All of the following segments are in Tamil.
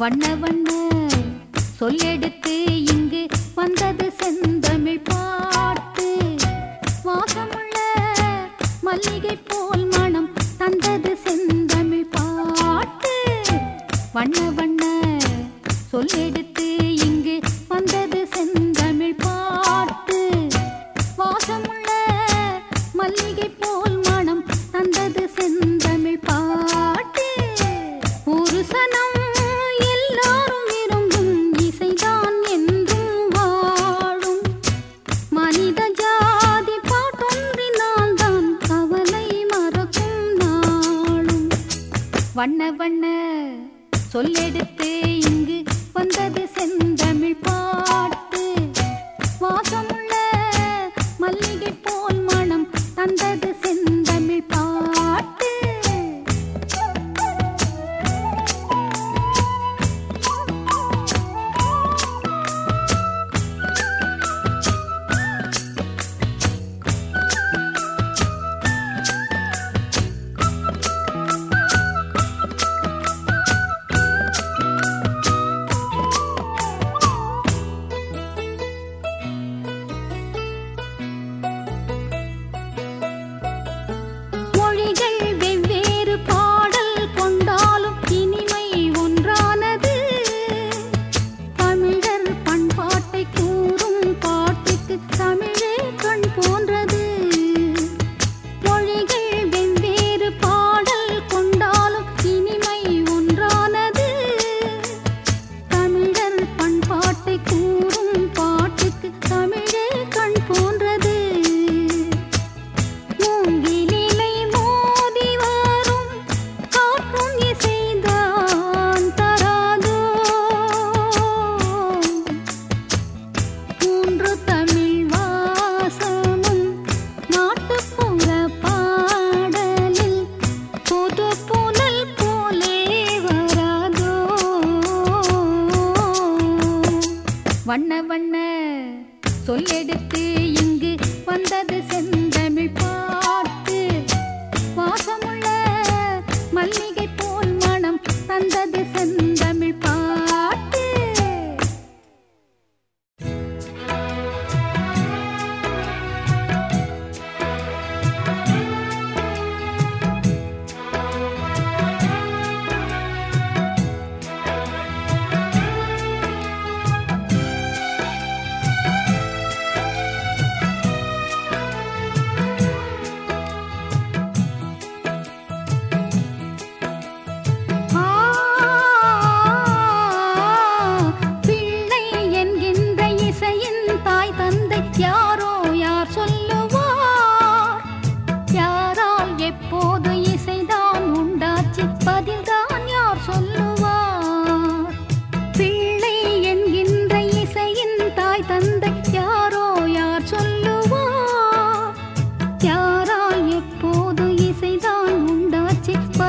வண்ண வண்ண சொல்லெடுத்து இங்கு வந்தது செந்தமிழ் பாட்டு. வாசமுள்ள மல்லிகை போல் மனம் தந்தது செந்தமிழ் பாட்டு. வண்ண வண்ண சொல்லெடுத்து வண்ண வண்ண. சொல்லெடுத்து இங்கு வந்தது வண்ண வண்ண. சொல்லெடுத்து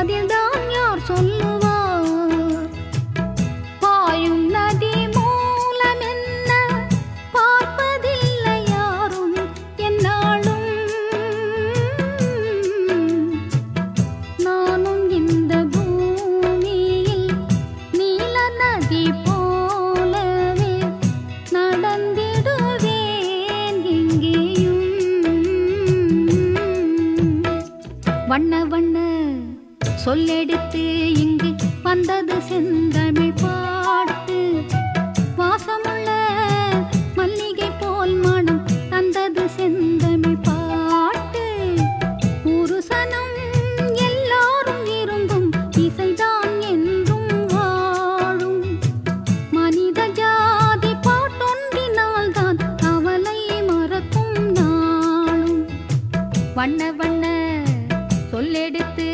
உண்டாச்சு பதில்தான் யார் சொல்லுவார் பாயும் நதி மூலம் என்ன பார்ப்பதில்லை யாரும் என்னாலும் நானும் இந்த பூமியில் நீல நதி போலவே நடந்திடுவேன் எங்கேயும் வண்ண வண்ண சொல்லெடுத்து இங்கு வந்தது செந்தமிழ் பாட்டு. வாசமுள்ள மல்லிகை போல் மனம் தந்தது செந்தமிழ் பாட்டு. ஒரு சனம் எல்லாரும் விரும்பும் இசைதான் என்றும் வாழும். மனித ஜாதி பாட்டொன்றினால் தான் கவலை மறக்கும் நாளும். வண்ண வண்ண சொல்லெடுத்து